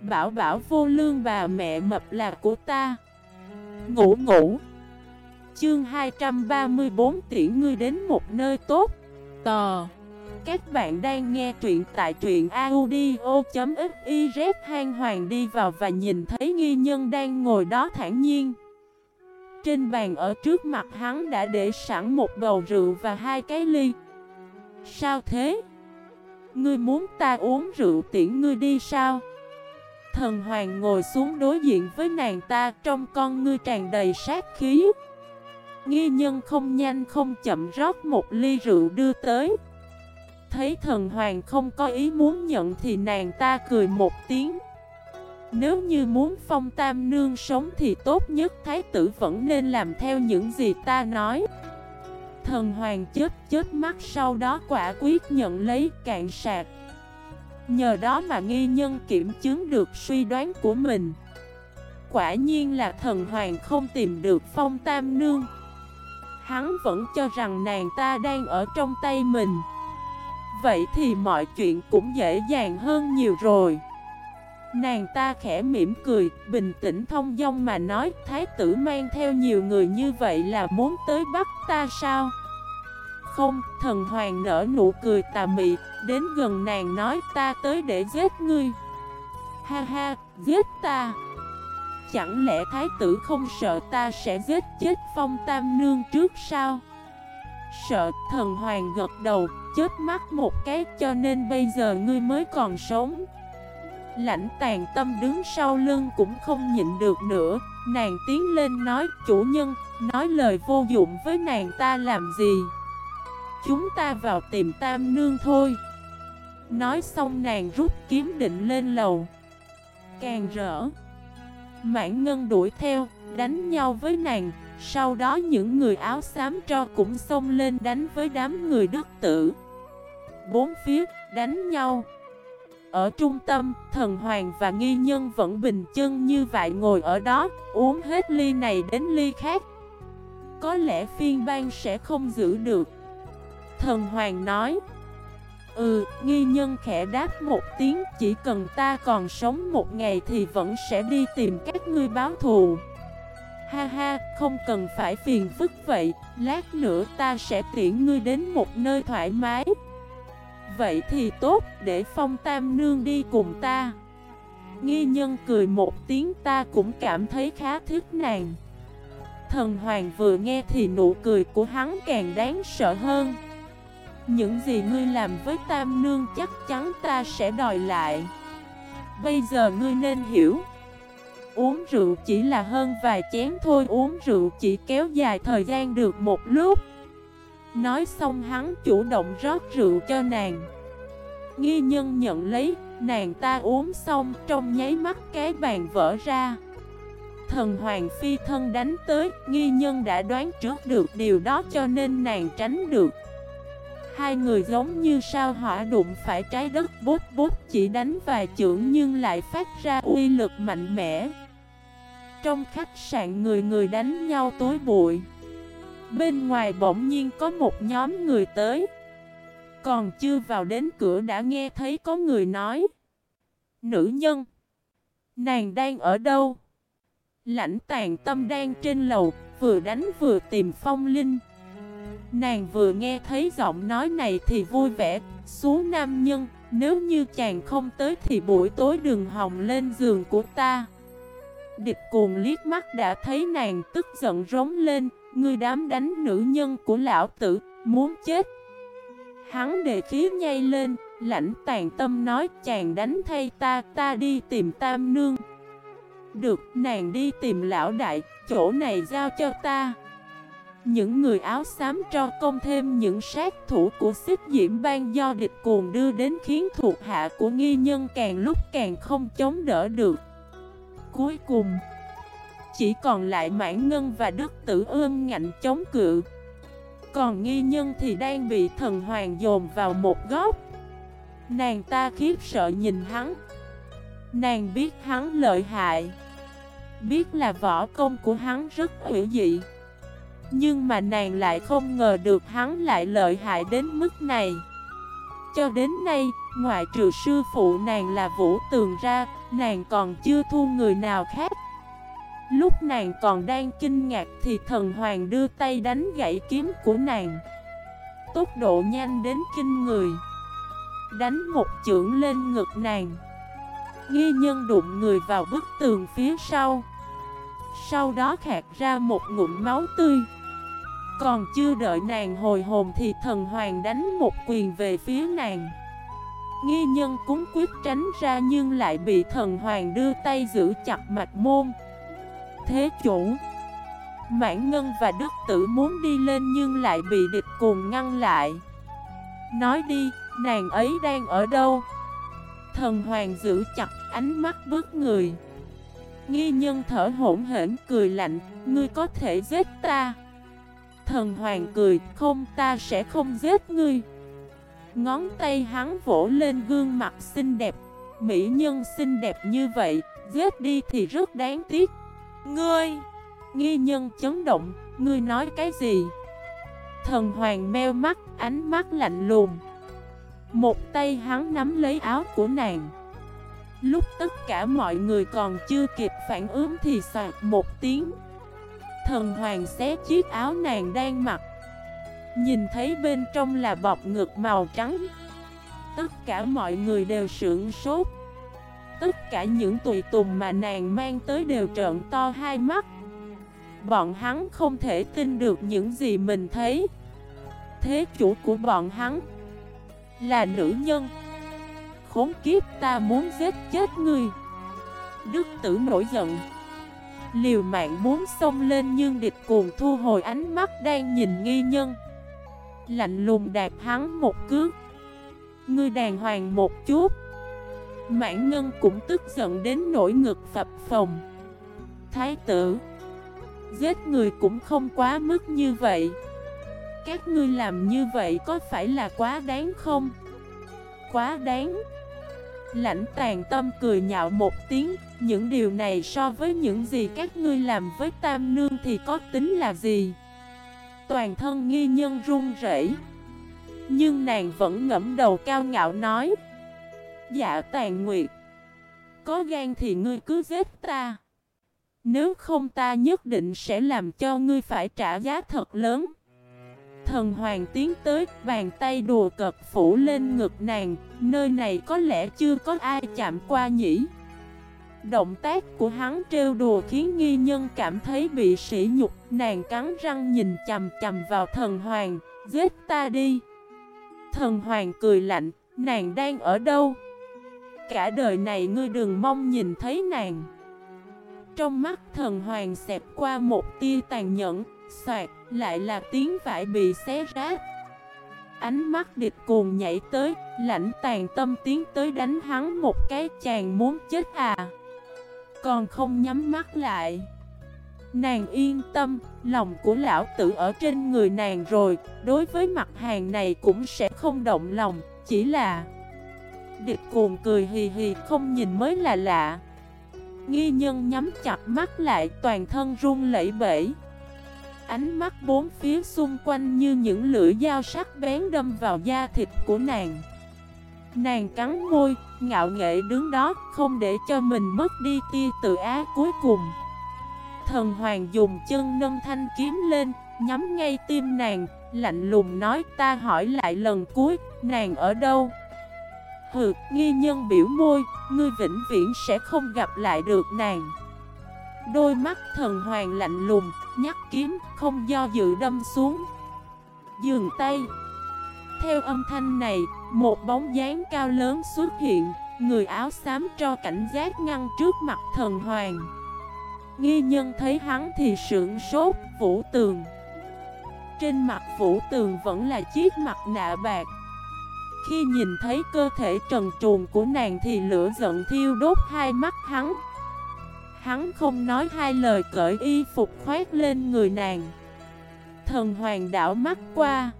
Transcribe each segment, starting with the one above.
Bảo bảo vô lương bà mẹ mập là của ta. Ngủ ngủ. Chương 234 tiễn ngươi đến một nơi tốt. Tò. Các bạn đang nghe truyện tại truyện audio.xyz Hang Hoàng đi vào và nhìn thấy nghi nhân đang ngồi đó thản nhiên. Trên bàn ở trước mặt hắn đã để sẵn một bầu rượu và hai cái ly. Sao thế? Ngươi muốn ta uống rượu tiễn ngươi đi sao? Thần hoàng ngồi xuống đối diện với nàng ta, trong con ngươi tràn đầy sát khí. Nghi nhân không nhanh không chậm rót một ly rượu đưa tới. Thấy thần hoàng không có ý muốn nhận thì nàng ta cười một tiếng. Nếu như muốn phong tam nương sống thì tốt nhất thái tử vẫn nên làm theo những gì ta nói. Thần hoàng chết chết mắt sau đó quả quyết nhận lấy cạn sạc. Nhờ đó mà nghi nhân kiểm chứng được suy đoán của mình. Quả nhiên là thần hoàng không tìm được phong tam nương. Hắn vẫn cho rằng nàng ta đang ở trong tay mình. Vậy thì mọi chuyện cũng dễ dàng hơn nhiều rồi. Nàng ta khẽ mỉm cười, bình tĩnh thông dong mà nói Thái tử mang theo nhiều người như vậy là muốn tới bắt ta sao? Không, thần hoàng nở nụ cười tà mị, đến gần nàng nói ta tới để giết ngươi. Ha ha, giết ta. Chẳng lẽ thái tử không sợ ta sẽ giết chết phong tam nương trước sao? Sợ thần hoàng gật đầu, chết mắt một cái cho nên bây giờ ngươi mới còn sống. Lãnh tàn tâm đứng sau lưng cũng không nhịn được nữa Nàng tiến lên nói chủ nhân Nói lời vô dụng với nàng ta làm gì Chúng ta vào tìm tam nương thôi. Nói xong nàng rút kiếm định lên lầu. Càng rỡ, Mãn ngân đuổi theo, Đánh nhau với nàng. Sau đó những người áo xám cho cũng xông lên đánh với đám người đức tử. Bốn phía, đánh nhau. Ở trung tâm, Thần hoàng và nghi nhân vẫn bình chân như vậy ngồi ở đó, Uống hết ly này đến ly khác. Có lẽ phiên bang sẽ không giữ được. Thần Hoàng nói. Ừ, nghi nhân khẽ đáp một tiếng Chỉ cần ta còn sống một ngày thì vẫn sẽ đi tìm các ngươi báo thù. Ha ha, không cần phải phiền phức vậy Lát nữa ta sẽ tiễn ngươi đến một nơi thoải mái. Vậy thì tốt, để phong tam nương đi cùng ta. Nghi nhân cười một tiếng ta cũng cảm thấy khá thích nàng. Thần hoàng vừa nghe thì nụ cười của hắn càng đáng sợ hơn những gì ngươi làm với Tam Nương chắc chắn ta sẽ đòi lại. Bây giờ ngươi nên hiểu. Uống rượu chỉ là hơn vài chén thôi, Uống rượu chỉ kéo dài thời gian được một lúc. Nói xong hắn chủ động rót rượu cho nàng. Nghi nhân nhận lấy, Nàng ta uống xong, trong nháy mắt cái bàn vỡ ra. Thần Hoàng Phi thân đánh tới, Nghi nhân đã đoán trước được điều đó cho nên nàng tránh được. Hai người giống như sao hỏa đụng phải trái đất bốt bốt chỉ đánh vài chưởng nhưng lại phát ra uy lực mạnh mẽ. Trong khách sạn người người đánh nhau tối bụi. Bên ngoài bỗng nhiên có một nhóm người tới. Còn chưa vào đến cửa đã nghe thấy có người nói. Nữ nhân. Nàng đang ở đâu? Lãnh tàn tâm đang trên lầu, vừa đánh vừa tìm phong linh. Nàng vừa nghe thấy giọng nói này thì vui vẻ Xuống nam nhân, Nếu như chàng không tới thì buổi tối đừng hòng lên giường của ta. Địch cuồng liếc mắt đã thấy nàng tức giận rống lên, Ngươi đám đánh nữ nhân của lão tử, Muốn chết. Hắn đề khí nhây lên, Lãnh tàn tâm nói, chàng đánh thay ta Ta đi tìm tam nương. Được, nàng đi tìm lão đại, Chỗ này giao cho ta những người áo xám cho công thêm những sát thủ của xích diễm ban do địch cuồng đưa đến khiến thuộc hạ của nghi nhân càng lúc càng không chống đỡ được. Cuối cùng, chỉ còn lại mãn ngân và đức tử ương ngạnh chống cự. Còn nghi nhân thì đang bị thần hoàng dồn vào một góc. Nàng ta khiếp sợ nhìn hắn. Nàng biết hắn lợi hại. Biết là võ công của hắn rất hữu dị. Nhưng mà nàng lại không ngờ được hắn lại lợi hại đến mức này Cho đến nay, Ngoại trừ sư phụ nàng là Vũ Tường ra, nàng còn chưa thu người nào khác. Lúc nàng còn đang kinh ngạc thì thần hoàng đưa tay đánh gãy kiếm của nàng. Tốc độ nhanh đến kinh người. Đánh một chưởng lên ngực nàng. Nghi nhân đụng người vào bức tường phía sau. Sau đó khạc ra một ngụm máu tươi. Còn chưa đợi nàng hồi hồn thì thần hoàng đánh một quyền về phía nàng. Nghi nhân cúng quyết tránh ra nhưng lại bị thần hoàng đưa tay giữ chặt mạch môn Thế chủ Mãn Ngân và Đức Tử muốn đi lên nhưng lại bị địch cùng ngăn lại Nói đi, nàng ấy đang ở đâu? Thần hoàng giữ chặt ánh mắt bước người Nghi nhân thở hổn hển cười lạnh Ngươi có thể giết ta Thần hoàng cười, Không, ta sẽ không giết ngươi. Ngón tay hắn vỗ lên gương mặt xinh đẹp, Mỹ nhân xinh đẹp như vậy, Giết đi thì rất đáng tiếc. Ngươi! Nghi nhân chấn động, Ngươi nói cái gì? Thần hoàng meo mắt, Ánh mắt lạnh lùng. Một tay hắn nắm lấy áo của nàng. Lúc tất cả mọi người còn chưa kịp phản ứng thì soạt một tiếng. Thần hoàng xé chiếc áo nàng đang mặc. Nhìn thấy bên trong là bọc ngực màu trắng. Tất cả mọi người đều sưởng sốt. Tất cả những tùy tùng mà nàng mang tới đều trợn to hai mắt. Bọn hắn không thể tin được những gì mình thấy. Thế chủ của bọn hắn Là nữ nhân. Khốn kiếp, ta muốn giết chết ngươi. Đức tử nổi giận. Liều mạng muốn xông lên nhưng địch cuồng thu hồi ánh mắt đang nhìn nghi nhân. Lạnh lùng đạp hắn một cước. Ngươi đàng hoàng một chút. Mãn Ngân cũng tức giận đến nỗi ngực phập phồng. Thái tử, Giết người cũng không quá mức như vậy. Các ngươi làm như vậy có phải là quá đáng không? Quá đáng. Lãnh tàn tâm cười nhạo một tiếng, Những điều này so với những gì các ngươi làm với Tam Nương thì có tính là gì? Toàn thân nghi nhân run rẩy, Nhưng nàng vẫn ngẫm đầu cao ngạo nói Dạ tàn nguyệt, Có gan thì ngươi cứ giết ta Nếu không ta nhất định sẽ làm cho ngươi phải trả giá thật lớn Thần hoàng tiến tới, Bàn tay đùa cật phủ lên ngực nàng, Nơi này có lẽ chưa có ai chạm qua nhỉ? Động tác của hắn trêu đùa khiến nghi nhân cảm thấy bị sỉ nhục, Nàng cắn răng nhìn chầm chầm vào thần hoàng, Giết ta đi. Thần hoàng cười lạnh, Nàng đang ở đâu? Cả đời này ngươi đừng mong nhìn thấy nàng. Trong mắt thần hoàng xẹp qua một tia tàn nhẫn, Xoạt lại là tiếng vải bị xé rách Ánh mắt địch cuồng nhảy tới Lãnh tàn tâm tiến tới đánh hắn một cái chàng muốn chết à. Còn không nhắm mắt lại. Nàng yên tâm, lòng của lão tử ở trên người nàng rồi Đối với mặt hàng này cũng sẽ không động lòng Chỉ là Địch cuồng cười hì hì không nhìn mới là lạ. Nghi nhân nhắm chặt mắt lại toàn thân run lẩy bẩy. Ánh mắt bốn phía xung quanh như những lưỡi dao sắc bén đâm vào da thịt của nàng. Nàng cắn môi, ngạo nghệ đứng đó không để cho mình mất đi tia tự á cuối cùng. Thần hoàng dùng chân nâng thanh kiếm lên, nhắm ngay tim nàng, lạnh lùng nói ta hỏi lại lần cuối, nàng ở đâu? Hừ, nghi nhân biểu môi, ngươi vĩnh viễn sẽ không gặp lại được nàng. Đôi mắt thần hoàng lạnh lùng, nhắc kiếm, không do dự đâm xuống. Dường tay. Theo âm thanh này, một bóng dáng cao lớn xuất hiện Người áo xám cho cảnh giác ngăn trước mặt thần hoàng. Nghi nhân thấy hắn thì sưởng sốt, vũ tường. Trên mặt vũ tường vẫn là chiếc mặt nạ bạc. Khi nhìn thấy cơ thể trần truồng của nàng thì lửa giận thiêu đốt hai mắt hắn. Hắn không nói hai lời cởi y phục khoét lên người nàng. Thần hoàng đảo mắt qua.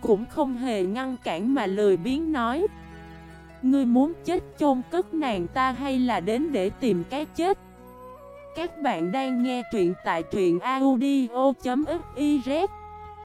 Cũng không hề ngăn cản mà lười biến nói. Ngươi muốn chết chôn cất nàng ta hay là đến để tìm cái chết? Các bạn đang nghe truyện tại truyện audio.fif